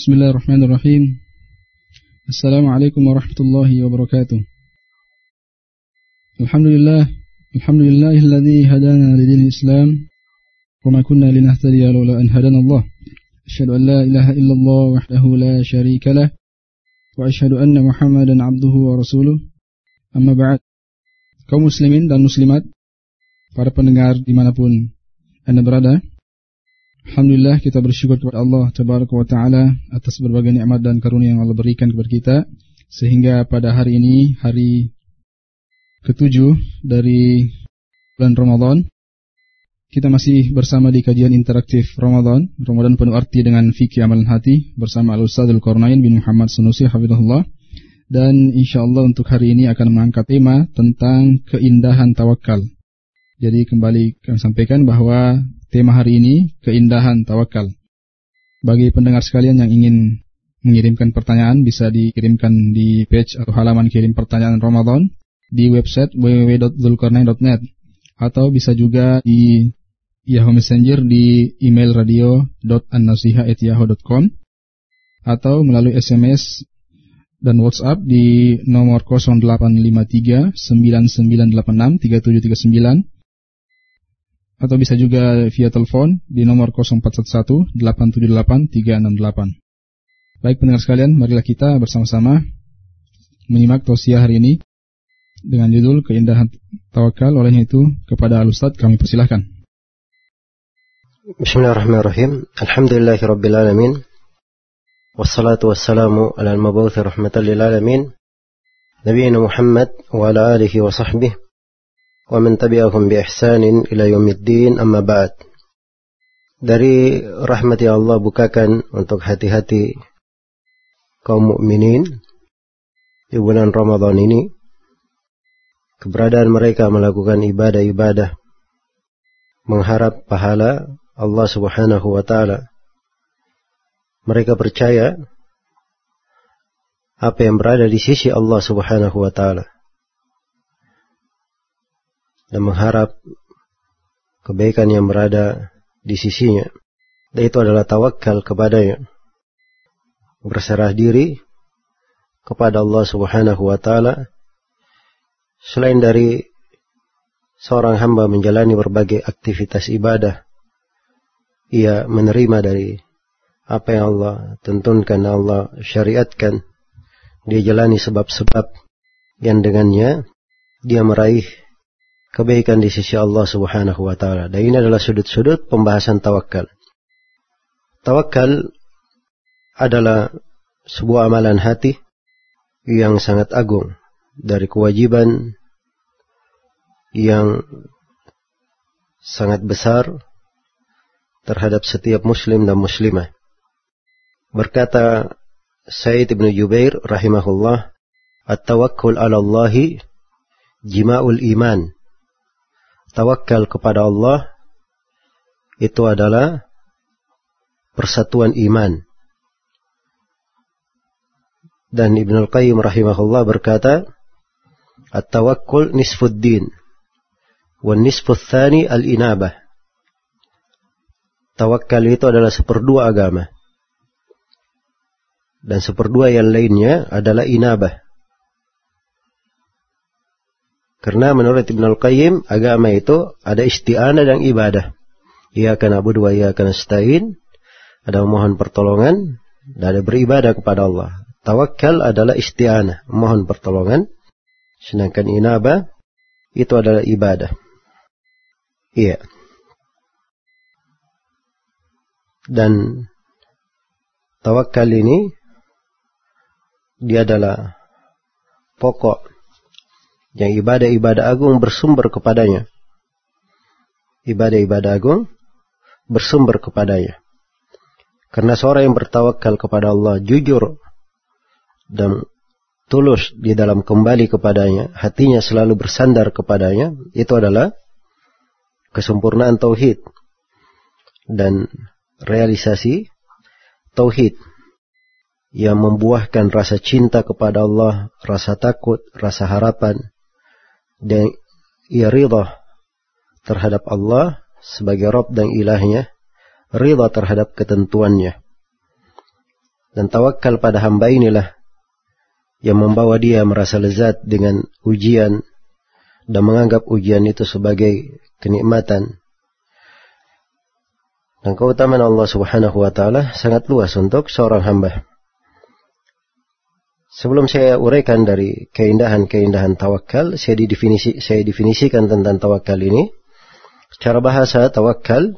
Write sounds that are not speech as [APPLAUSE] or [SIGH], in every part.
بسم الله الرحمن الرحيم. السلام عليكم ورحمة الله وبركاته. الحمد لله الحمد لله الذي هدانا لدين الإسلام. وما كنا لنهتدي لولا أن هدانا الله. أشهد أن لا إله إلا الله وحده لا شريك له. وأشهد أن محمدا عبده ورسوله. أما بعد kaum muslimin dan muslimat para pendengar dimanapun anda berada. Alhamdulillah kita bersyukur kepada Allah Tabaraka wa Ta'ala atas berbagai nikmat dan karunia yang Allah berikan kepada kita. Sehingga pada hari ini hari ketujuh dari bulan Ramadan kita masih bersama di kajian interaktif Ramadan. Ramadan penuh arti dengan fikih amalan hati bersama Al-Ustadzul Qarnain bin Muhammad Sunusi Hafizahullah. Dan insyaallah untuk hari ini akan mengangkat tema tentang keindahan tawakal. Jadi kembali kami sampaikan bahwa tema hari ini keindahan tawakal. Bagi pendengar sekalian yang ingin mengirimkan pertanyaan bisa dikirimkan di page atau halaman kirim pertanyaan Ramadan di website www.zulkarnain.net atau bisa juga di Yahoo Messenger di email radio.annasiha@yahoo.com atau melalui SMS dan WhatsApp di nomor 0853 9986 3739 atau bisa juga via telepon di nomor 0411 878 368. Baik pendengar sekalian, marilah kita bersama-sama menyimak tausiah hari ini dengan judul keindahan tawakal olehnya itu kepada Al-Ustaz kami persilahkan. Bismillahirrahmanirrahim. Alhamdulillahirabbil alamin. Wassalatu wassalamu ala al-mab'uts rahmatan alamin. Nabiyina Muhammad wa ala alihi wa sahbihi ومن تبعهم بإحسان إلى يوم الدين أما بعد dari rahmat ya Allah bukakan untuk hati-hati kaum mukminin di bulan Ramadan ini keberadaan mereka melakukan ibadah-ibadah mengharap pahala Allah Subhanahu wa taala mereka percaya apa yang berada di sisi Allah Subhanahu wa taala dan mengharap kebaikan yang berada di sisinya. Dan itu adalah tawakal kepadanya. Berserah diri kepada Allah Subhanahu wa taala selain dari seorang hamba menjalani berbagai aktivitas ibadah ia menerima dari apa yang Allah tentukan Allah syariatkan dia jalani sebab-sebab yang dengannya dia meraih kebaikan di sisi Allah Subhanahu wa taala. Dan ini adalah sudut-sudut pembahasan tawakal. Tawakal adalah sebuah amalan hati yang sangat agung dari kewajiban yang sangat besar terhadap setiap muslim dan muslimah. Berkata Said bin Jubair rahimahullah, "At-tawakkul 'ala Allah jima'ul iman." Tawakal kepada Allah itu adalah persatuan iman. Dan Ibn Al-Qayyim rahimahullah berkata, At-tawakkul nisfuddin, wa thani al-inabah. Tawakal itu adalah seperdua agama. Dan seperdua yang lainnya adalah inabah. Karena menurut Ibn Al-Qayyim, agama itu ada isti'anah dan ibadah. Ia akan abu dua, ia akan stain. Ada memohon pertolongan, dan ada beribadah kepada Allah. Tawakal adalah isti'anah, memohon pertolongan. Sedangkan inabah, itu adalah ibadah. Iya. Dan tawakal ini, dia adalah pokok yang ibadah-ibadah agung bersumber kepadanya. Ibadah-ibadah agung bersumber kepadanya. Karena seorang yang bertawakal kepada Allah jujur dan tulus di dalam kembali kepadanya, hatinya selalu bersandar kepadanya, itu adalah kesempurnaan tauhid dan realisasi tauhid yang membuahkan rasa cinta kepada Allah, rasa takut, rasa harapan, dan ia ridha terhadap Allah sebagai Rob dan ilahnya, ridha terhadap ketentuannya. Dan tawakal pada hamba inilah yang membawa dia merasa lezat dengan ujian dan menganggap ujian itu sebagai kenikmatan. Dan keutamaan Allah Subhanahu wa taala sangat luas untuk seorang hamba. Sebelum saya uraikan dari keindahan-keindahan tawakal, saya didefinisi saya definisikan tentang tawakal ini. Secara bahasa tawakal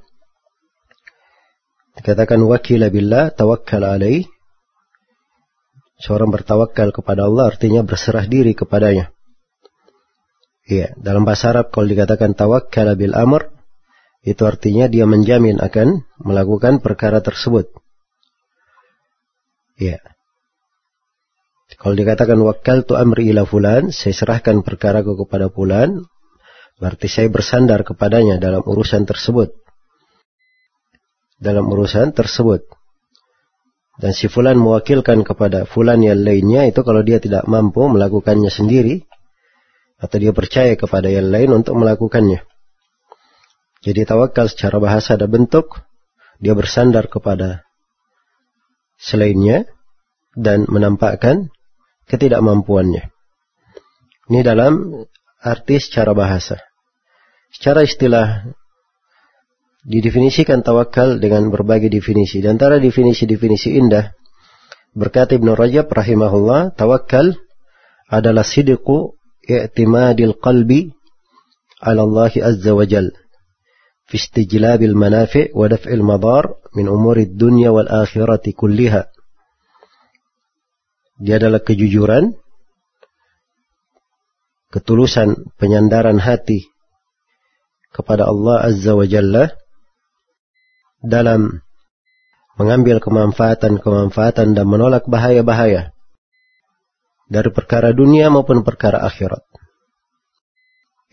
dikatakan wakila billah tawakkal alaih. Seorang bertawakal kepada Allah artinya berserah diri kepadanya. Iya, dalam bahasa Arab kalau dikatakan tawakkal bil amr itu artinya dia menjamin akan melakukan perkara tersebut. Iya. Kalau dikatakan wakal tu amri ila fulan, saya serahkan perkara kepada fulan, berarti saya bersandar kepadanya dalam urusan tersebut. Dalam urusan tersebut. Dan si fulan mewakilkan kepada fulan yang lainnya itu kalau dia tidak mampu melakukannya sendiri atau dia percaya kepada yang lain untuk melakukannya. Jadi tawakal secara bahasa ada bentuk dia bersandar kepada selainnya dan menampakkan ketidakmampuannya. Ini dalam arti secara bahasa. Secara istilah didefinisikan tawakal dengan berbagai definisi. Di antara definisi-definisi indah berkata Ibn Rajab rahimahullah, tawakal adalah sidqu i'timadil qalbi ala Allah azza wa jal fi istijlabil manafi' wa daf'il madar min umuri dunya wal akhirati kulliha dia adalah kejujuran, ketulusan penyandaran hati kepada Allah Azza wa Jalla dalam mengambil kemanfaatan-kemanfaatan dan menolak bahaya-bahaya dari perkara dunia maupun perkara akhirat.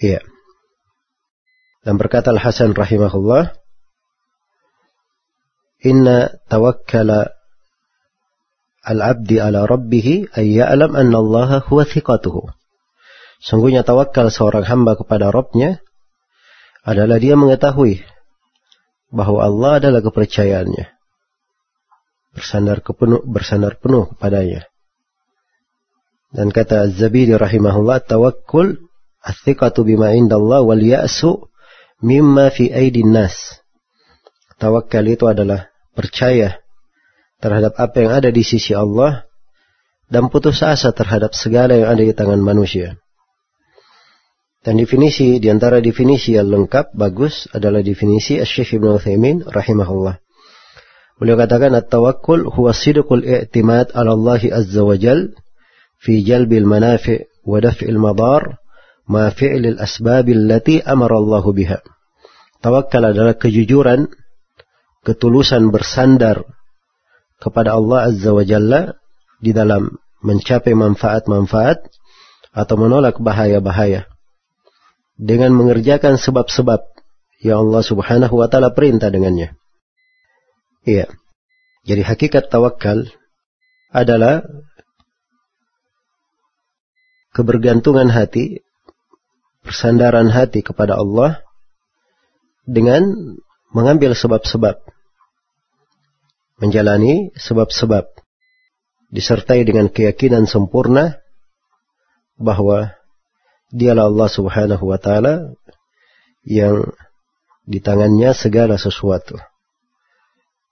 Iya. Dan berkata Al-Hasan rahimahullah, Inna tawakkala al-abdi ala rabbih ay ya'lam anna Allah huwa thiqatuhu. Sungguhnya tawakal seorang hamba kepada Rabbnya adalah dia mengetahui bahwa Allah adalah kepercayaannya. Bersandar kepenuh, bersandar penuh kepadanya. Dan kata Az-Zabidi rahimahullah, tawakkul athiqatu bima indallah wal ya'su mimma fi aidin nas. Tawakal itu adalah percaya terhadap apa yang ada di sisi Allah dan putus asa terhadap segala yang ada di tangan manusia. Dan definisi di antara definisi yang lengkap bagus adalah definisi Asy-Syaikh Ibnu Utsaimin rahimahullah. Beliau katakan at-tawakkul huwa sidqul i'timad 'ala Allah azza wa jal fi jalbil manafi' wa daf'il madar ma fi'lil asbab allati amara Allah biha. Tawakkal adalah kejujuran, ketulusan bersandar kepada Allah Azza wa Jalla di dalam mencapai manfaat-manfaat atau menolak bahaya-bahaya dengan mengerjakan sebab-sebab yang Allah Subhanahu wa taala perintah dengannya. Iya. Jadi hakikat tawakal adalah kebergantungan hati, persandaran hati kepada Allah dengan mengambil sebab-sebab menjalani sebab-sebab disertai dengan keyakinan sempurna bahwa dialah Allah Subhanahu wa taala yang di tangannya segala sesuatu.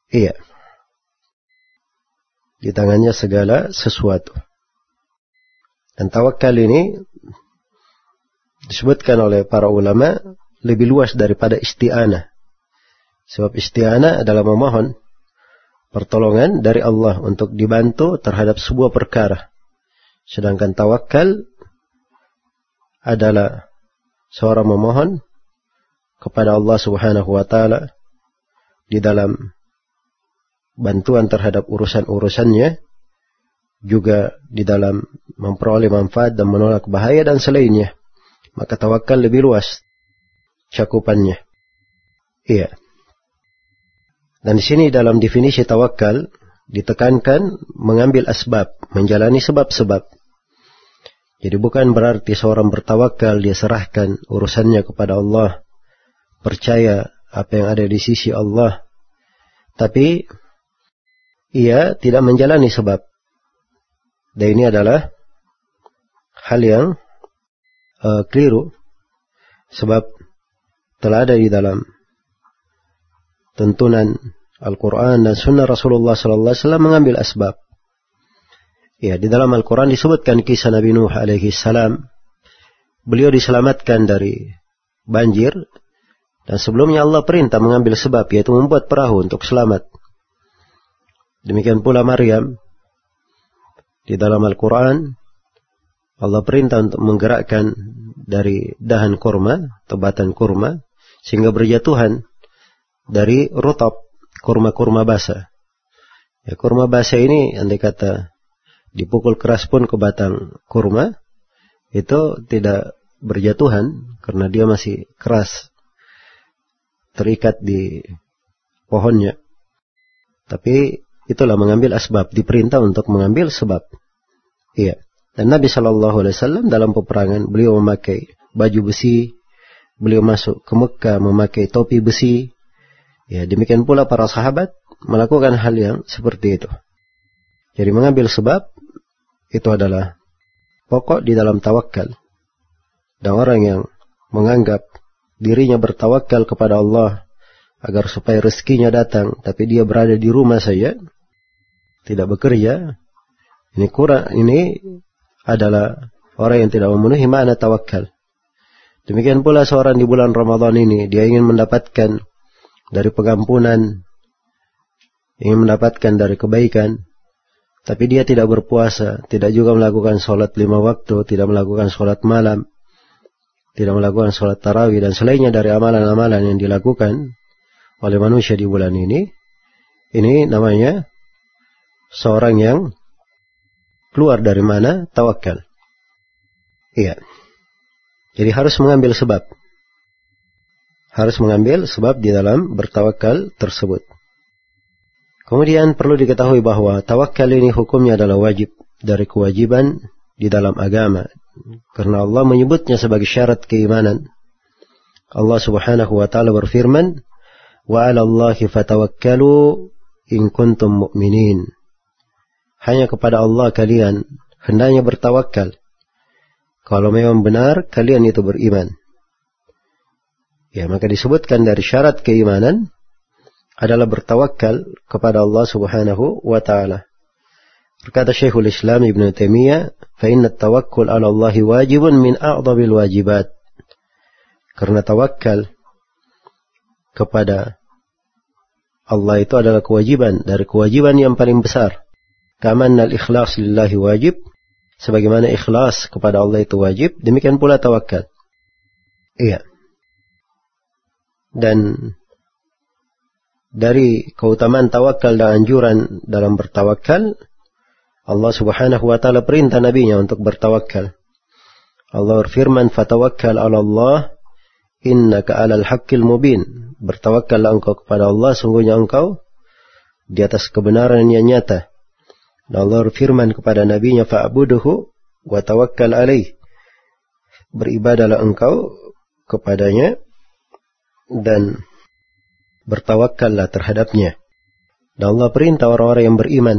Iya. Di tangannya segala sesuatu. Dan tawakal ini disebutkan oleh para ulama lebih luas daripada isti'anah. Sebab isti'anah adalah memohon pertolongan dari Allah untuk dibantu terhadap sebuah perkara. Sedangkan tawakal adalah seorang memohon kepada Allah Subhanahu wa taala di dalam bantuan terhadap urusan-urusannya juga di dalam memperoleh manfaat dan menolak bahaya dan selainnya. Maka tawakal lebih luas cakupannya. Iya. Dan di sini dalam definisi tawakal ditekankan mengambil asbab, menjalani sebab-sebab. Jadi bukan berarti seorang bertawakal dia serahkan urusannya kepada Allah, percaya apa yang ada di sisi Allah. Tapi ia tidak menjalani sebab. Dan ini adalah hal yang uh, keliru. Sebab telah ada di dalam tuntunan Al-Quran dan Sunnah Rasulullah Sallallahu Alaihi Wasallam mengambil asbab. Ya, di dalam Al-Quran disebutkan kisah Nabi Nuh alaihi salam. Beliau diselamatkan dari banjir dan sebelumnya Allah perintah mengambil sebab yaitu membuat perahu untuk selamat. Demikian pula Maryam di dalam Al-Quran Allah perintah untuk menggerakkan dari dahan kurma atau batang kurma sehingga berjatuhan dari rutop kurma-kurma basah. Ya, kurma basah ini andai kata dipukul keras pun ke batang kurma itu tidak berjatuhan karena dia masih keras terikat di pohonnya. Tapi Itulah mengambil asbab, diperintah untuk mengambil sebab. Iya. Dan Nabi Shallallahu Alaihi Wasallam dalam peperangan beliau memakai baju besi, beliau masuk ke Mekah memakai topi besi. Ya, demikian pula para sahabat melakukan hal yang seperti itu. Jadi mengambil sebab itu adalah pokok di dalam tawakal. Dan orang yang menganggap dirinya bertawakal kepada Allah agar supaya rezekinya datang, tapi dia berada di rumah saja, tidak bekerja, ini kurang ini adalah orang yang tidak memenuhi makna tawakal. Demikian pula seorang di bulan Ramadan ini dia ingin mendapatkan dari pengampunan, ingin mendapatkan dari kebaikan, tapi dia tidak berpuasa, tidak juga melakukan sholat lima waktu, tidak melakukan sholat malam, tidak melakukan sholat tarawih dan selainnya dari amalan-amalan yang dilakukan oleh manusia di bulan ini, ini namanya seorang yang keluar dari mana tawakal. Iya. Jadi harus mengambil sebab harus mengambil sebab di dalam bertawakal tersebut. Kemudian perlu diketahui bahwa tawakal ini hukumnya adalah wajib dari kewajiban di dalam agama. Karena Allah menyebutnya sebagai syarat keimanan. Allah Subhanahu wa taala berfirman, "Wa 'ala Allahi fatawakkalu in kuntum mu'minin." Hanya kepada Allah kalian hendaknya bertawakal. Kalau memang benar kalian itu beriman. Ya, maka disebutkan dari syarat keimanan adalah bertawakal kepada Allah Subhanahu wa taala. Berkata Syekhul Islam Ibn Taimiyah, "Fa inna tawakkul 'ala Allah wajibun min a'dhamil wajibat." Karena tawakal kepada Allah itu adalah kewajiban dari kewajiban yang paling besar. Kaman al-ikhlas lillahi wajib. Sebagaimana ikhlas kepada Allah itu wajib. Demikian pula tawakal. Iya. Dan dari keutamaan tawakal dan anjuran dalam bertawakal, Allah subhanahu wa ta'ala perintah nabinya untuk bertawakal. Allah berfirman, Fatawakkal ala Allah, innaka alal haqqil mubin. Bertawakallah engkau kepada Allah, sungguhnya engkau di atas kebenaran yang nyata. Dan Allah firman kepada nabinya fa'buduhu wa tawakkal alaih. Beribadalah engkau kepadanya dan bertawakallah terhadapnya. Dan Allah perintah orang-orang yang beriman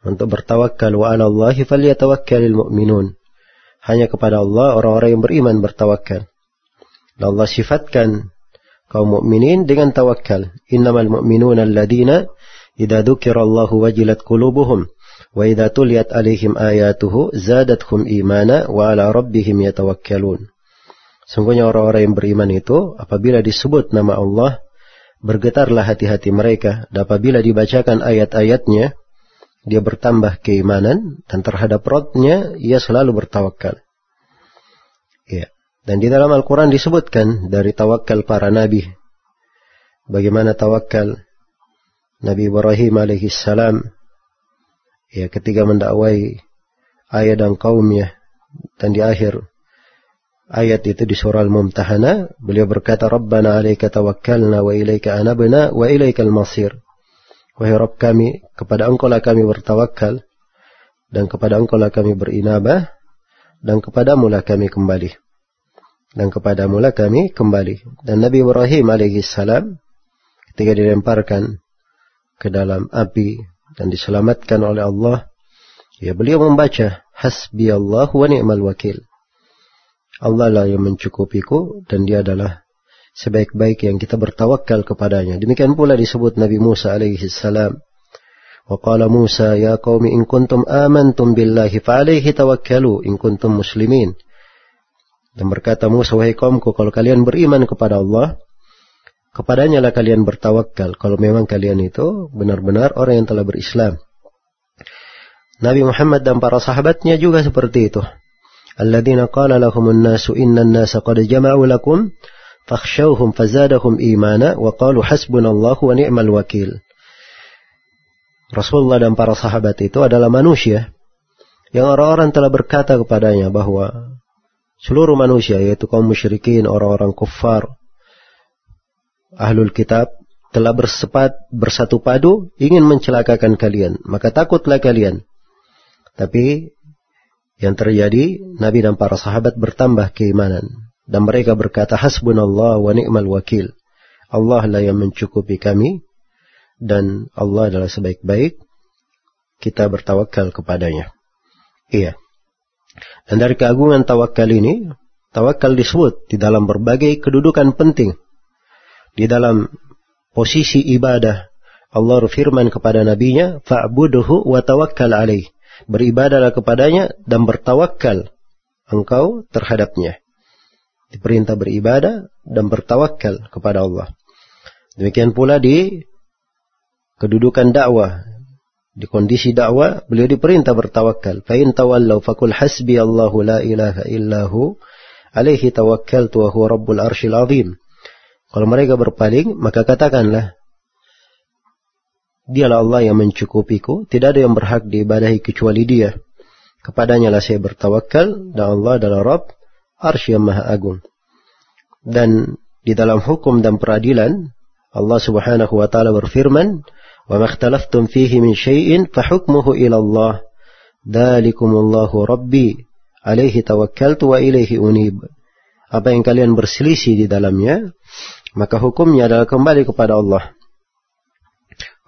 untuk bertawakal wa ala Allahi falyatawakkalil mu'minun. Hanya kepada Allah orang-orang yang beriman bertawakal. Dan Allah sifatkan kaum mukminin dengan tawakal. Innamal mu'minuna alladina idza dzukirallahu wajilat qulubuhum wa idza tuliyat alaihim ayatuhu zadatkum imana wa ala rabbihim yatawakkalun. Sungguhnya orang-orang yang beriman itu apabila disebut nama Allah bergetarlah hati-hati mereka dan apabila dibacakan ayat-ayatnya dia bertambah keimanan dan terhadap rohnya ia selalu bertawakal. Ya. Dan di dalam Al-Quran disebutkan dari tawakal para nabi. Bagaimana tawakal Nabi Ibrahim alaihi salam ya ketika mendakwai ayah dan kaumnya dan di akhir ayat itu di surah Al-Mumtahana beliau berkata Rabbana alaika tawakkalna wa ilaika anabna wa ilaikal masir. Wahai Rabb kami kepada engkau lah kami bertawakal dan kepada engkau lah kami berinabah dan kepadamu lah kami kembali. Dan kepadamu lah kami kembali. Dan Nabi Ibrahim alaihi salam ketika dilemparkan ke dalam api dan diselamatkan oleh Allah, ya beliau membaca hasbi Allah wa ni'mal wakil. Allah lah yang mencukupiku dan dia adalah sebaik-baik yang kita bertawakal kepadanya. Demikian pula disebut Nabi Musa alaihi salam. Wa qala Musa ya qaumi in kuntum amantum billahi fa alaihi tawakkalu in kuntum muslimin. Dan berkata Musa wahai kaumku kalau kalian beriman kepada Allah kepadanya lah kalian bertawakal kalau memang kalian itu benar-benar orang yang telah berislam. Nabi Muhammad dan para sahabatnya juga seperti itu. Qala lahumun nasu inna nasa qad jama'u lakum fakhshawhum fazadahum imana wa qalu hasbunallahu wa ni'mal wakil. Rasulullah dan para sahabat itu adalah manusia yang orang-orang telah berkata kepadanya bahwa seluruh manusia yaitu kaum musyrikin, orang-orang kufar, ahlul kitab telah bersepat bersatu padu ingin mencelakakan kalian, maka takutlah kalian. Tapi yang terjadi, Nabi dan para sahabat bertambah keimanan. Dan mereka berkata, Hasbunallah wa ni'mal wakil. Allah lah yang mencukupi kami. Dan Allah adalah sebaik-baik. Kita bertawakal kepadanya. Iya. Dan dari keagungan tawakal ini, tawakal disebut di dalam berbagai kedudukan penting. Di dalam posisi ibadah, Allah firman kepada nabinya, Fa'buduhu wa tawakkal alaih beribadahlah kepadanya dan bertawakal engkau terhadapnya. Diperintah beribadah dan bertawakal kepada Allah. Demikian pula di kedudukan dakwah. Di kondisi dakwah, beliau diperintah bertawakal. Fa'in tawallau fakul hasbi Allahu la ilaha illahu alaihi tawakkaltu wa huwa rabbul arshil azim. Kalau mereka berpaling, maka katakanlah, Dialah Allah yang mencukupiku, tidak ada yang berhak diibadahi kecuali Dia. Kepadanya lah saya bertawakal dan Allah adalah Rabb, arsy yang maha agung. Dan di dalam hukum dan peradilan, Allah Subhanahu wa taala berfirman, "Wa ma ikhtalaftum fihi min syai'in fa hukmuhu ila Allah. Dzalikumullahu rabbi, alaihi tawakkaltu wa ilaihi unib." Apa yang kalian berselisih di dalamnya, maka hukumnya adalah kembali kepada Allah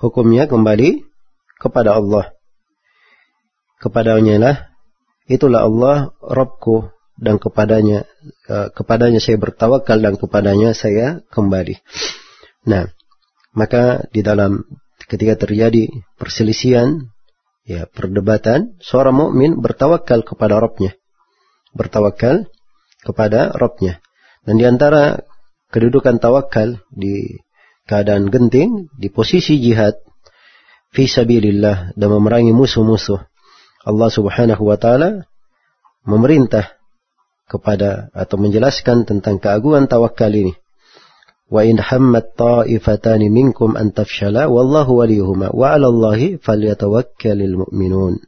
hukumnya kembali kepada Allah. Kepadanya lah, itulah Allah Rabbku dan kepadanya uh, kepadanya saya bertawakal dan kepadanya saya kembali. Nah, maka di dalam ketika terjadi perselisihan, ya perdebatan, seorang mukmin bertawakal kepada Rabbnya. Bertawakal kepada Rabbnya. Dan di antara kedudukan tawakal di keadaan genting di posisi jihad fi sabilillah dan memerangi musuh-musuh Allah Subhanahu wa taala memerintah kepada atau menjelaskan tentang keagungan tawakal ini. Wa in hammat ta'ifatani minkum an tafshala wallahu waliyuhuma wa 'ala Allahi falyatawakkalul mu'minun.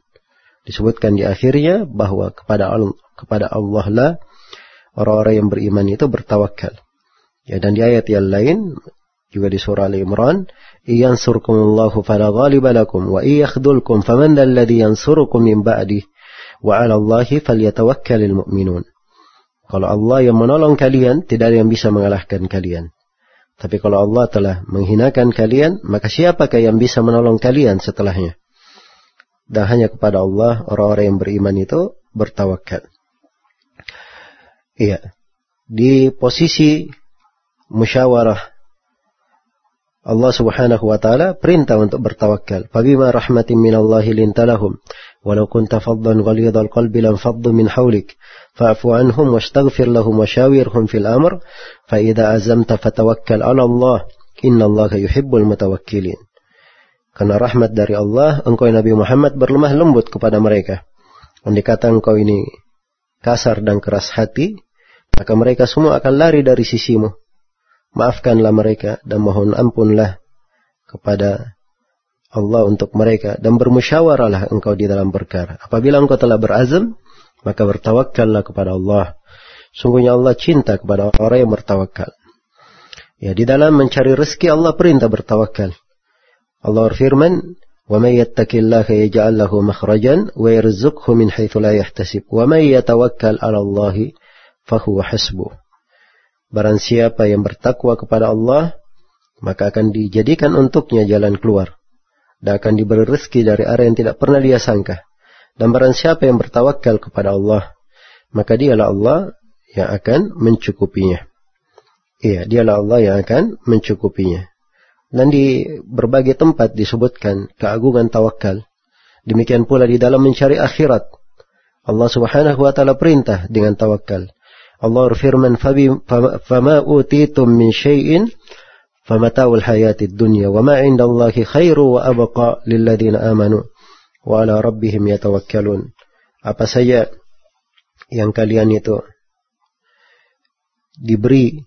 Disebutkan di akhirnya bahwa kepada kepada Allah lah orang-orang yang beriman itu bertawakal. Ya dan di ayat yang lain juga di surah Al Imran, "Iyansurkumullahu fala ghaliba lakum wa iyakhdhulkum faman alladhi yansurukum min ba'di wa 'ala Allahi falyatawakkalul mu'minun." Kalau Allah yang menolong kalian, tidak ada yang bisa mengalahkan kalian. Tapi kalau Allah telah menghinakan kalian, maka siapakah yang bisa menolong kalian setelahnya? Dan hanya kepada Allah orang-orang yang beriman itu bertawakal. Iya. Di posisi musyawarah Allah Subhanahu wa taala perintah untuk bertawakal. Fabima rahmatin minallahi lintalahum walau kunta faddan ghalidhal qalbi lam faddu min hawlik fa'fu anhum wastaghfir lahum washawirhum fil amr fa idza azamta fatawakkal 'ala Allah innallaha yuhibbul mutawakkilin. Karena rahmat dari Allah, engkau Nabi Muhammad berlemah lembut kepada mereka. Andai kata engkau ini kasar dan keras hati, maka mereka semua akan lari dari sisimu maafkanlah mereka dan mohon ampunlah kepada Allah untuk mereka dan bermusyawarahlah engkau di dalam perkara. Apabila engkau telah berazam, maka bertawakallah kepada Allah. Sungguhnya Allah cinta kepada orang yang bertawakal. Ya, di dalam mencari rezeki Allah perintah bertawakal. Allah berfirman, وَمَنْ يَتَّكِ اللَّهَ يَجْعَلْ لَهُ مَخْرَجًا وَيَرْزُقْهُ مِنْ حَيْثُ لَا يَحْتَسِبُ وَمَنْ يَتَوَكَّلْ عَلَى اللَّهِ فَهُوَ حَسْبُهُ Barang siapa yang bertakwa kepada Allah, maka akan dijadikan untuknya jalan keluar. dan akan diberi rezeki dari arah yang tidak pernah dia sangka. Dan barang siapa yang bertawakal kepada Allah, maka dialah Allah yang akan mencukupinya. Iya, dialah Allah yang akan mencukupinya. Dan di berbagai tempat disebutkan keagungan tawakal. Demikian pula di dalam mencari akhirat. Allah subhanahu wa ta'ala perintah dengan tawakal. Allah berfirman, "Fama utitum min syai'in famataul hayatid dunya wa ma 'indallahi khairu wa abqa lilladzina amanu wa 'ala rabbihim yatawakkalun." Apa saja yang kalian itu diberi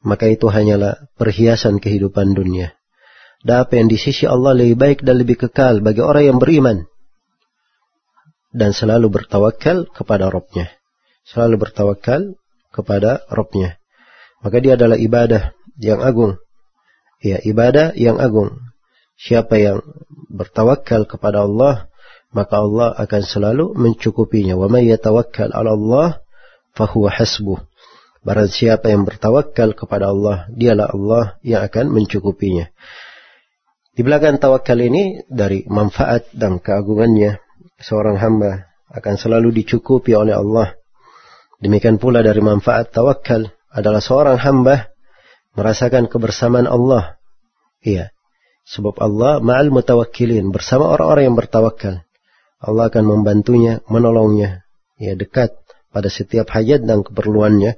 maka itu hanyalah perhiasan kehidupan dunia. Dan apa yang di sisi Allah lebih baik dan lebih kekal bagi orang yang beriman dan selalu bertawakal kepada Robnya. Selalu bertawakal kepada Robnya maka dia adalah ibadah yang agung. Ya, ibadah yang agung. Siapa yang bertawakal kepada Allah, maka Allah akan selalu mencukupinya. Wa may yatawakkal 'ala Allah fahuwa hasbuh. Barang siapa yang bertawakal kepada Allah, dialah Allah yang akan mencukupinya. Di belakang tawakal ini dari manfaat dan keagungannya, seorang hamba akan selalu dicukupi oleh Allah. Demikian pula dari manfaat tawakal, adalah seorang hamba merasakan kebersamaan Allah. Iya. Sebab Allah ma'al mutawakkilin. Bersama orang-orang yang bertawakal. Allah akan membantunya, menolongnya. Ya, dekat pada setiap hajat dan keperluannya.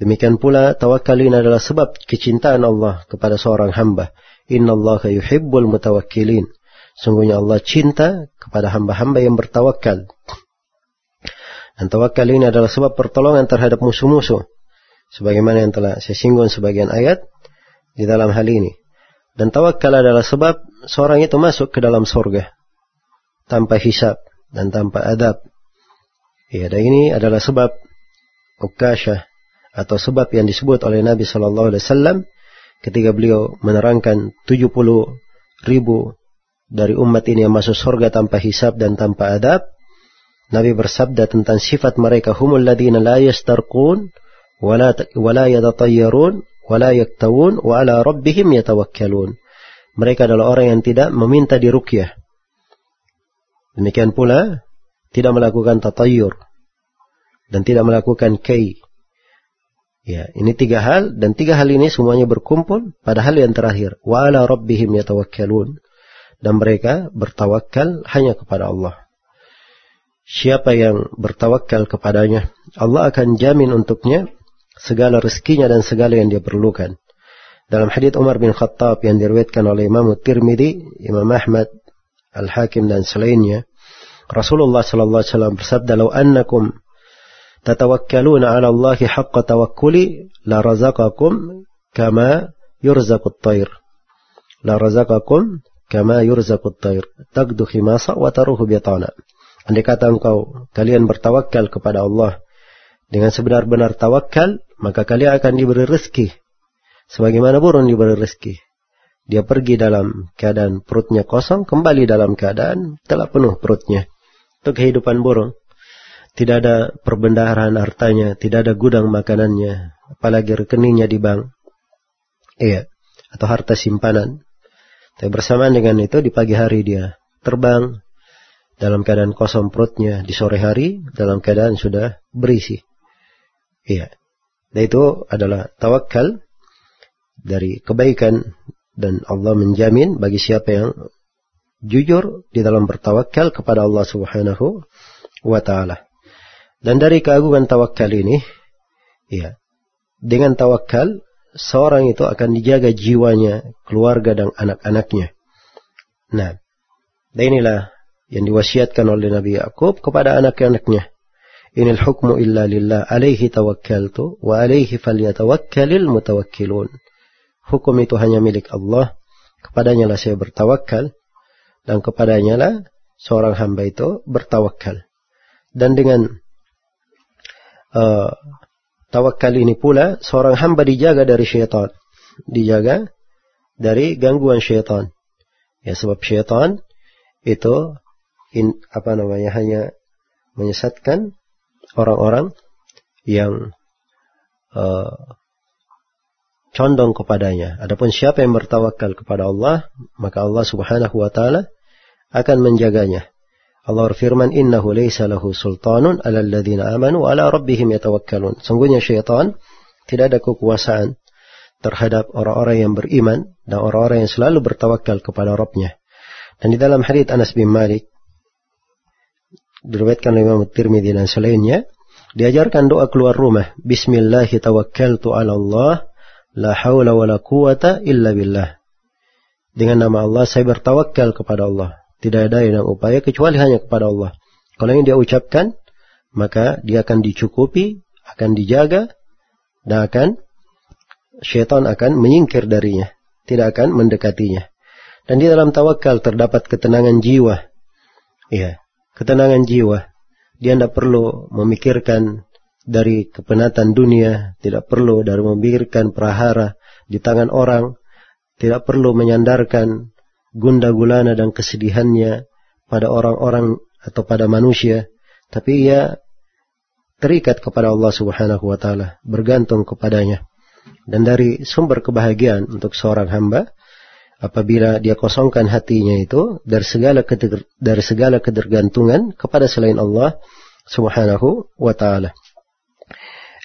Demikian pula tawakkalin adalah sebab kecintaan Allah kepada seorang hamba. Inna Allah yuhibbul mutawakkilin. Sungguhnya Allah cinta kepada hamba-hamba yang bertawakal. Dan tawakal ini adalah sebab pertolongan terhadap musuh-musuh sebagaimana yang telah saya singgung sebagian ayat di dalam hal ini. Dan tawakal adalah sebab seorang itu masuk ke dalam surga tanpa hisab dan tanpa adab. Ya, dan ini adalah sebab Ukashah atau sebab yang disebut oleh Nabi Shallallahu Alaihi Wasallam ketika beliau menerangkan 70 ribu dari umat ini yang masuk surga tanpa hisab dan tanpa adab. Nabi bersabda tentang sifat mereka humul ladina la yastarqun wala wala yatatayyarun wala yaktawun wa ala rabbihim yatawakkalun. Mereka adalah orang yang tidak meminta diruqyah. Demikian pula tidak melakukan tatayur dan tidak melakukan kei. Ya, ini tiga hal dan tiga hal ini semuanya berkumpul pada hal yang terakhir. Wa ala rabbihim yatawakkalun. Dan mereka bertawakal hanya kepada Allah siapa yang bertawakal kepadanya Allah akan jamin untuknya segala rezekinya dan segala yang dia perlukan. Dalam hadits Umar bin Khattab yang diriwayatkan oleh Imam Tirmidzi, Imam Ahmad, Al-Hakim dan selainnya, Rasulullah sallallahu alaihi wasallam bersabda, "Lau annakum tatawakkaluna 'ala Allah haqqa tawakkuli la razaqakum kama yurzaqut tayr." La razaqakum kama yurzaqut tayr. Tagdu khimasa wa taruhu bitana. Andai kata engkau kalian bertawakal kepada Allah dengan sebenar-benar tawakal, maka kalian akan diberi rezeki. Sebagaimana burung diberi rezeki. Dia pergi dalam keadaan perutnya kosong, kembali dalam keadaan telah penuh perutnya. Itu kehidupan burung. Tidak ada perbendaharaan hartanya, tidak ada gudang makanannya, apalagi rekeningnya di bank. Iya, atau harta simpanan. Tapi bersamaan dengan itu di pagi hari dia terbang dalam keadaan kosong perutnya, di sore hari dalam keadaan sudah berisi. Iya. Dan itu adalah tawakal dari kebaikan dan Allah menjamin bagi siapa yang jujur di dalam bertawakal kepada Allah Subhanahu wa taala. Dan dari keagungan tawakal ini, ya, dengan tawakal seorang itu akan dijaga jiwanya, keluarga dan anak-anaknya. Nah, dan inilah yang diwasiatkan oleh Nabi Yakub kepada anak-anaknya. Inil hukmu illa lillah alaihi tawakkaltu wa alaihi falyatawakkalil mutawakkilun. Hukum itu hanya milik Allah. Kepadanya lah saya bertawakal. Dan kepadanya lah seorang hamba itu bertawakal. Dan dengan uh, tawakal ini pula seorang hamba dijaga dari syaitan. Dijaga dari gangguan syaitan. Ya sebab syaitan itu in, apa namanya hanya menyesatkan orang-orang yang uh, condong kepadanya. Adapun siapa yang bertawakal kepada Allah, maka Allah Subhanahu wa taala akan menjaganya. Allah berfirman, "Innahu laysa lahu sultanun 'alal ladzina amanu wa 'ala rabbihim yatawakkalun." Sungguhnya syaitan tidak ada kekuasaan terhadap orang-orang yang beriman dan orang-orang yang selalu bertawakal kepada Rabbnya. Dan di dalam hadits Anas bin Malik diriwayatkan oleh Imam Tirmidzi dan selainnya, diajarkan doa keluar rumah, Bismillah tawakkaltu 'ala Allah, la haula wala quwata illa billah. Dengan nama Allah saya bertawakal kepada Allah. Tidak ada yang upaya kecuali hanya kepada Allah. Kalau yang dia ucapkan, maka dia akan dicukupi, akan dijaga, dan akan syaitan akan menyingkir darinya, tidak akan mendekatinya. Dan di dalam tawakal terdapat ketenangan jiwa. Ya, ketenangan jiwa. Dia tidak perlu memikirkan dari kepenatan dunia, tidak perlu dari memikirkan prahara di tangan orang, tidak perlu menyandarkan gunda gulana dan kesedihannya pada orang-orang atau pada manusia, tapi ia terikat kepada Allah Subhanahu wa taala, bergantung kepadanya. Dan dari sumber kebahagiaan untuk seorang hamba apabila dia kosongkan hatinya itu dari segala dari segala ketergantungan kepada selain Allah Subhanahu wa taala.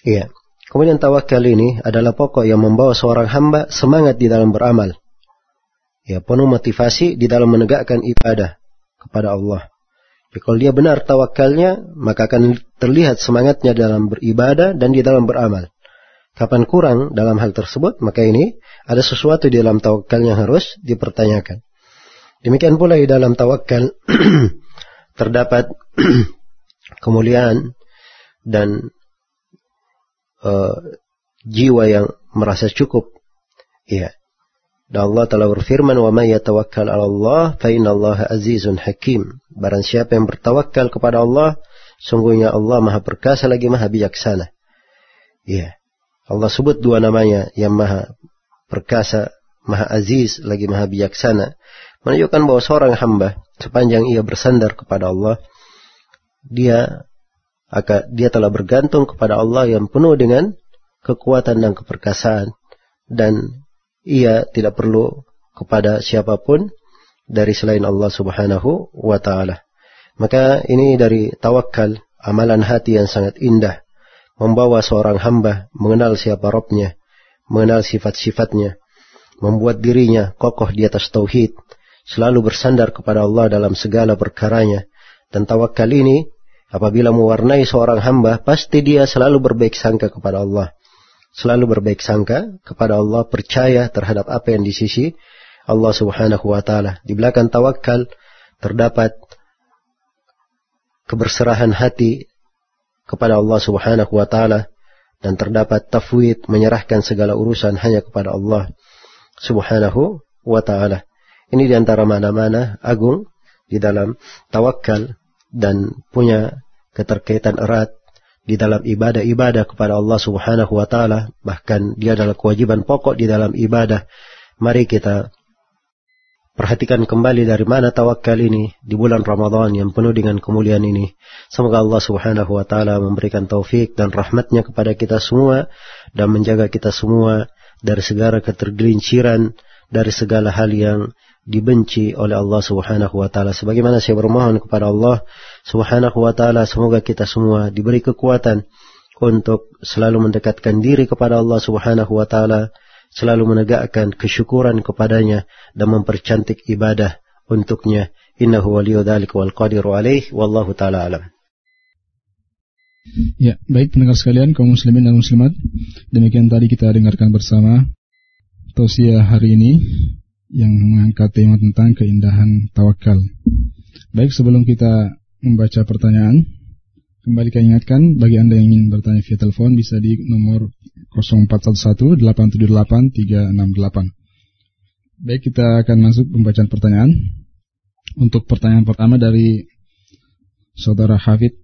Iya. Kemudian tawakal ini adalah pokok yang membawa seorang hamba semangat di dalam beramal. Ya, penuh motivasi di dalam menegakkan ibadah kepada Allah. Jadi kalau dia benar tawakalnya, maka akan terlihat semangatnya dalam beribadah dan di dalam beramal. Kapan kurang dalam hal tersebut, maka ini ada sesuatu di dalam tawakal yang harus dipertanyakan. Demikian pula di dalam tawakal [CLEARS THROAT] terdapat [CLEARS THROAT] kemuliaan dan uh, jiwa yang merasa cukup. Iya. Dan Allah telah berfirman, "Wa may yatawakkal 'ala Allah, fa inna Allah azizun hakim." Barang siapa yang bertawakal kepada Allah, sungguhnya Allah Maha perkasa lagi Maha bijaksana. Iya. Allah sebut dua namanya yang maha perkasa, maha aziz, lagi maha bijaksana. Menunjukkan bahwa seorang hamba sepanjang ia bersandar kepada Allah, dia akan dia telah bergantung kepada Allah yang penuh dengan kekuatan dan keperkasaan dan ia tidak perlu kepada siapa pun dari selain Allah Subhanahu wa taala. Maka ini dari tawakal, amalan hati yang sangat indah membawa seorang hamba mengenal siapa Robnya, mengenal sifat-sifatnya, membuat dirinya kokoh di atas tauhid, selalu bersandar kepada Allah dalam segala perkaranya. Dan tawakal ini apabila mewarnai seorang hamba, pasti dia selalu berbaik sangka kepada Allah. Selalu berbaik sangka kepada Allah, percaya terhadap apa yang di sisi Allah subhanahu wa ta'ala. Di belakang tawakal terdapat keberserahan hati kepada Allah Subhanahu wa taala dan terdapat tafwid menyerahkan segala urusan hanya kepada Allah Subhanahu wa taala. Ini di antara mana-mana agung di dalam tawakal dan punya keterkaitan erat di dalam ibadah-ibadah kepada Allah Subhanahu wa taala bahkan dia adalah kewajiban pokok di dalam ibadah. Mari kita Perhatikan kembali dari mana tawakal ini di bulan Ramadan yang penuh dengan kemuliaan ini. Semoga Allah subhanahu wa ta'ala memberikan taufik dan rahmatnya kepada kita semua dan menjaga kita semua dari segala ketergelinciran, dari segala hal yang dibenci oleh Allah subhanahu wa ta'ala. Sebagaimana saya bermohon kepada Allah subhanahu wa ta'ala semoga kita semua diberi kekuatan untuk selalu mendekatkan diri kepada Allah subhanahu wa ta'ala selalu menegakkan kesyukuran kepadanya dan mempercantik ibadah untuknya. Innahu waliyu dzalik wal qadiru alaih wallahu taala alam. Ya, baik pendengar sekalian kaum muslimin dan muslimat. Demikian tadi kita dengarkan bersama tausiah hari ini yang mengangkat tema tentang keindahan tawakal. Baik, sebelum kita membaca pertanyaan, Kembali kami ingatkan, bagi Anda yang ingin bertanya via telepon bisa di nomor 0411 878 368. Baik, kita akan masuk pembacaan pertanyaan. Untuk pertanyaan pertama dari Saudara Hafid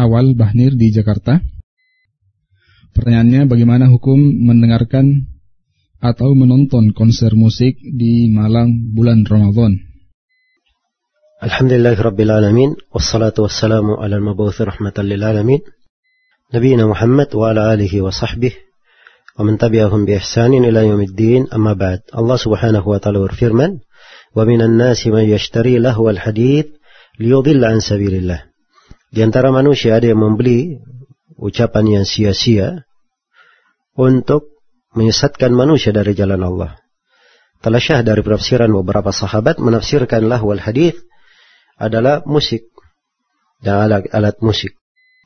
Awal Bahnir di Jakarta. Pertanyaannya, bagaimana hukum mendengarkan atau menonton konser musik di malam bulan Ramadan? الحمد لله رب العالمين والصلاة والسلام على المبعوث رحمة للعالمين نبينا محمد وعلى آله وصحبه ومن تبعهم بإحسان إلى يوم الدين أما بعد الله سبحانه وتعالى berfirman ومن الناس من يشتري له الحديث ليضل عن سبيل الله Di antara manusia ada yang membeli ucapan yang sia-sia untuk menyesatkan manusia dari jalan Allah. Telah syah dari penafsiran beberapa sahabat menafsirkan lahwal hadith adalah musik dan alat, alat musik.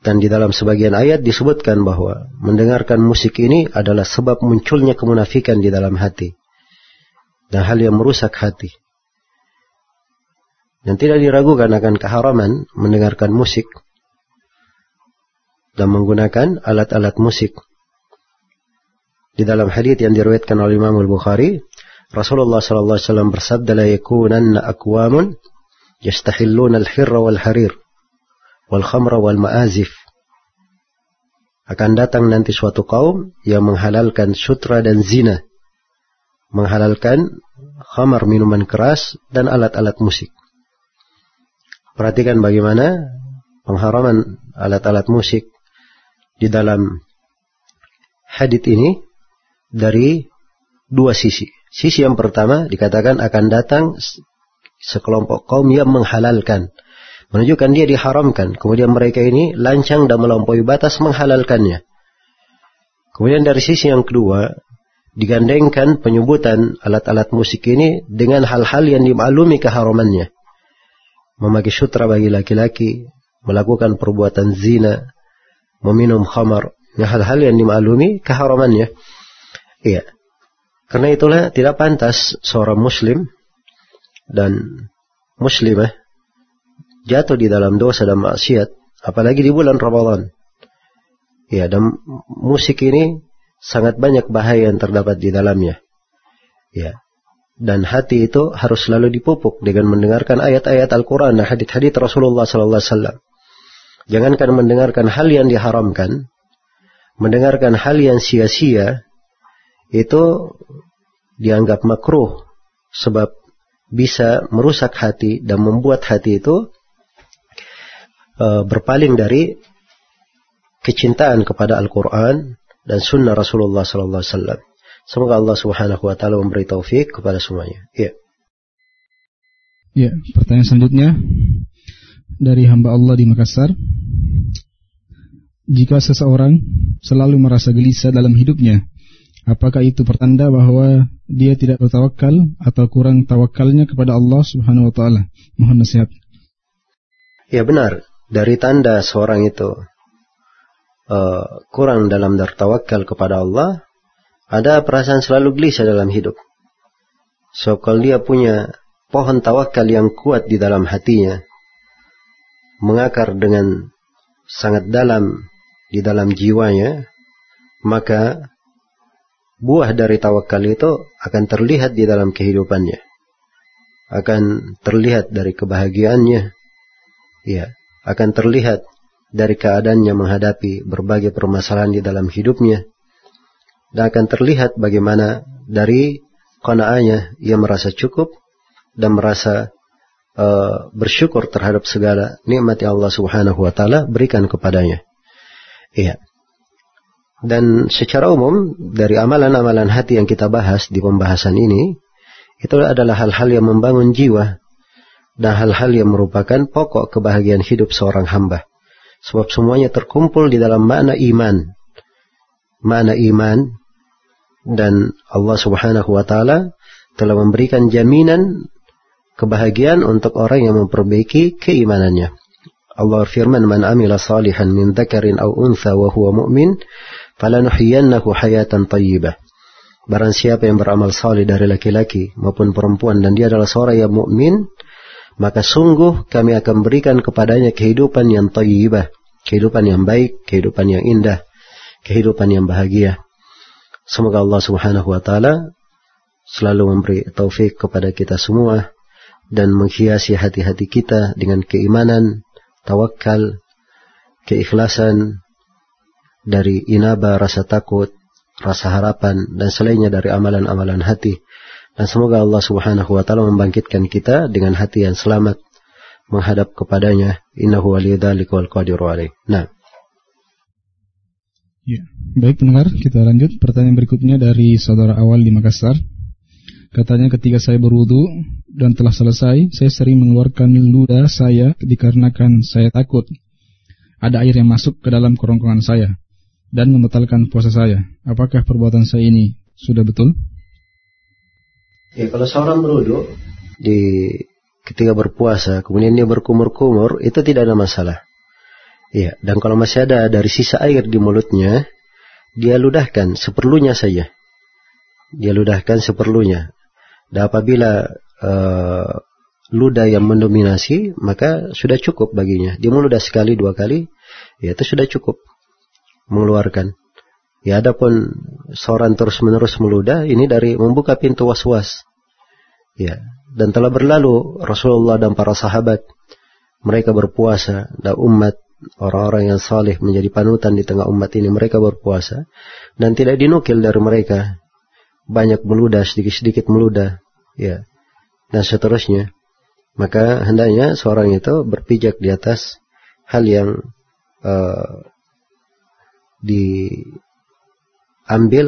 Dan di dalam sebagian ayat disebutkan bahwa mendengarkan musik ini adalah sebab munculnya kemunafikan di dalam hati. Dan hal yang merusak hati. Dan tidak diragukan akan keharaman mendengarkan musik dan menggunakan alat-alat musik. Di dalam hadis yang diriwayatkan oleh Imam Al-Bukhari, Rasulullah sallallahu alaihi wasallam bersabda la yakunanna aqwamun yastahilluna al-hirra wal harir wal khamra wal ma'azif. Akan datang nanti suatu kaum yang menghalalkan sutra dan zina. Menghalalkan khamar minuman keras dan alat-alat musik. Perhatikan bagaimana pengharaman alat-alat musik di dalam hadith ini dari dua sisi. Sisi yang pertama dikatakan akan datang sekelompok kaum yang menghalalkan menunjukkan dia diharamkan. Kemudian mereka ini lancang dan melampaui batas menghalalkannya. Kemudian dari sisi yang kedua, digandengkan penyebutan alat-alat musik ini dengan hal-hal yang dimaklumi keharamannya. Memakai sutra bagi laki-laki, melakukan perbuatan zina, meminum khamar, hal-hal yang dimaklumi keharamannya. Iya. Karena itulah tidak pantas seorang muslim dan muslimah jatuh di dalam dosa dan maksiat, apalagi di bulan Ramadan. Ya, dan musik ini sangat banyak bahaya yang terdapat di dalamnya. Ya. Dan hati itu harus selalu dipupuk dengan mendengarkan ayat-ayat Al-Quran dan hadith-hadith Rasulullah Wasallam. Jangankan mendengarkan hal yang diharamkan, mendengarkan hal yang sia-sia, itu dianggap makruh sebab bisa merusak hati dan membuat hati itu uh, berpaling dari kecintaan kepada Al-Quran dan Sunnah Rasulullah Sallallahu Alaihi Wasallam. Semoga Allah Subhanahu Wa Taala memberi taufik kepada semuanya. Ya. Ya, pertanyaan selanjutnya dari hamba Allah di Makassar. Jika seseorang selalu merasa gelisah dalam hidupnya, apakah itu pertanda bahwa dia tidak bertawakal atau kurang tawakalnya kepada Allah Subhanahu wa taala? Mohon nasihat. Ya benar dari tanda seorang itu uh, kurang dalam bertawakal kepada Allah, ada perasaan selalu gelisah dalam hidup. So kalau dia punya pohon tawakal yang kuat di dalam hatinya, mengakar dengan sangat dalam di dalam jiwanya, maka buah dari tawakal itu akan terlihat di dalam kehidupannya. Akan terlihat dari kebahagiaannya. Ya, akan terlihat dari keadaannya menghadapi berbagai permasalahan di dalam hidupnya dan akan terlihat bagaimana dari qanaahnya ia merasa cukup dan merasa uh, bersyukur terhadap segala nikmat yang Allah Subhanahu wa taala berikan kepadanya. Iya. Dan secara umum dari amalan-amalan hati yang kita bahas di pembahasan ini itu adalah hal-hal yang membangun jiwa dan hal-hal yang merupakan pokok kebahagiaan hidup seorang hamba. Sebab semuanya terkumpul di dalam makna iman. Makna iman dan Allah Subhanahu wa taala telah memberikan jaminan kebahagiaan untuk orang yang memperbaiki keimanannya. Allah firman man amila salihan min dzakarin aw untha wa huwa mu'min falanuhyiyannahu hayatan thayyibah. Barang siapa yang beramal saleh dari laki-laki maupun perempuan dan dia adalah seorang yang mukmin, maka sungguh kami akan berikan kepadanya kehidupan yang tayyibah, kehidupan yang baik, kehidupan yang indah, kehidupan yang bahagia. Semoga Allah Subhanahu wa taala selalu memberi taufik kepada kita semua dan menghiasi hati-hati kita dengan keimanan, tawakal, keikhlasan dari inaba rasa takut, rasa harapan dan selainnya dari amalan-amalan hati dan semoga Allah Subhanahu wa taala membangkitkan kita dengan hati yang selamat menghadap kepadanya. Innahu waliyudzalika wal qadiru alaih. Nah. Ya, baik pendengar, kita lanjut. Pertanyaan berikutnya dari saudara awal di Makassar. Katanya ketika saya berwudu dan telah selesai, saya sering mengeluarkan ludah saya dikarenakan saya takut ada air yang masuk ke dalam kerongkongan saya dan membatalkan puasa saya. Apakah perbuatan saya ini sudah betul? Ya, kalau seorang berwudu di ketika berpuasa, kemudian dia berkumur-kumur, itu tidak ada masalah. Iya, dan kalau masih ada dari sisa air di mulutnya, dia ludahkan seperlunya saja. Dia ludahkan seperlunya. Dan apabila uh, ludah yang mendominasi, maka sudah cukup baginya. Dia meludah sekali, dua kali, ya itu sudah cukup mengeluarkan. Ya adapun seorang terus-menerus meludah, ini dari membuka pintu was-was. Ya, dan telah berlalu Rasulullah dan para sahabat. Mereka berpuasa dan umat orang-orang yang saleh menjadi panutan di tengah umat ini mereka berpuasa. Dan tidak dinukil dari mereka. Banyak meludah sedikit-sedikit meludah. Ya dan seterusnya. Maka hendaknya seorang itu berpijak di atas hal yang uh, diambil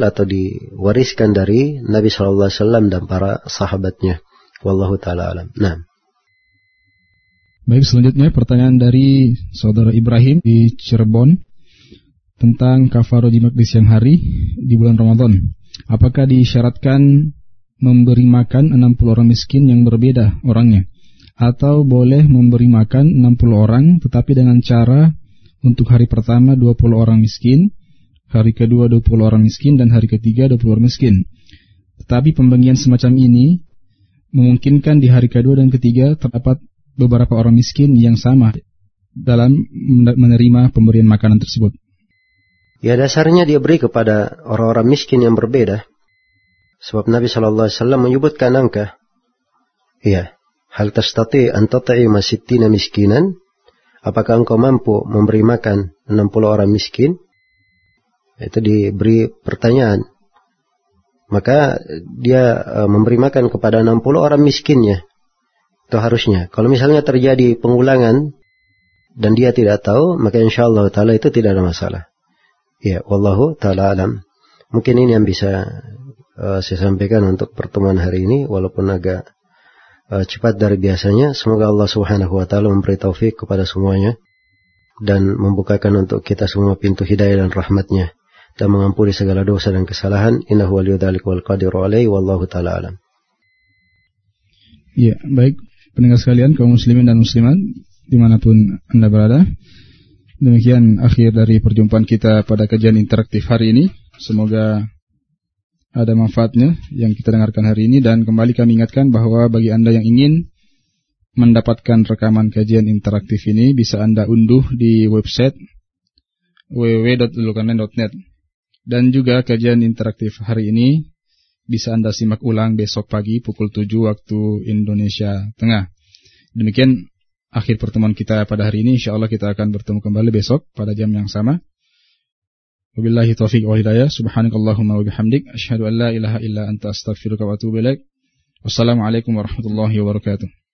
atau diwariskan dari Nabi Shallallahu Alaihi Wasallam dan para sahabatnya. Wallahu taala alam. Nah. Baik, selanjutnya pertanyaan dari saudara Ibrahim di Cirebon tentang kafaro jimat di siang hari di bulan Ramadan. Apakah disyaratkan memberi makan 60 orang miskin yang berbeda orangnya? Atau boleh memberi makan 60 orang tetapi dengan cara untuk hari pertama 20 orang miskin, hari kedua 20 orang miskin, dan hari ketiga 20 orang miskin. Tetapi pembagian semacam ini memungkinkan di hari kedua dan ketiga terdapat beberapa orang miskin yang sama dalam menerima pemberian makanan tersebut? Ya dasarnya dia beri kepada orang-orang miskin yang berbeda. Sebab Nabi Shallallahu Alaihi Wasallam menyebutkan angka. Ya, hal tastati an tat'ima sittina miskinan? Apakah engkau mampu memberi makan 60 orang miskin? Itu diberi pertanyaan. Maka dia e, memberi makan kepada 60 orang miskinnya. Itu harusnya. Kalau misalnya terjadi pengulangan dan dia tidak tahu, maka insya Allah taala itu tidak ada masalah. Ya, wallahu taala alam. Mungkin ini yang bisa uh, saya sampaikan untuk pertemuan hari ini, walaupun agak uh, cepat dari biasanya. Semoga Allah Subhanahu wa taala memberi taufik kepada semuanya dan membukakan untuk kita semua pintu hidayah dan rahmatnya dan mengampuni segala dosa dan kesalahan. Innahu waliyudzalik wal qadiru alaihi wallahu taala alam. Ya, baik pendengar sekalian, kaum muslimin dan muslimat, di mana pun Anda berada. Demikian akhir dari perjumpaan kita pada kajian interaktif hari ini. Semoga ada manfaatnya yang kita dengarkan hari ini dan kembali kami ingatkan bahwa bagi Anda yang ingin mendapatkan rekaman kajian interaktif ini bisa Anda unduh di website www.lukanen.net dan juga kajian interaktif hari ini bisa Anda simak ulang besok pagi pukul 7 waktu Indonesia Tengah. Demikian akhir pertemuan kita pada hari ini. Insya Allah kita akan bertemu kembali besok pada jam yang sama. Wabillahi taufiq wa hidayah. Subhanakallahumma wa bihamdik. Asyhadu an la ilaha illa anta astaghfiruka wa atubu ilaik. Wassalamualaikum warahmatullahi wabarakatuh.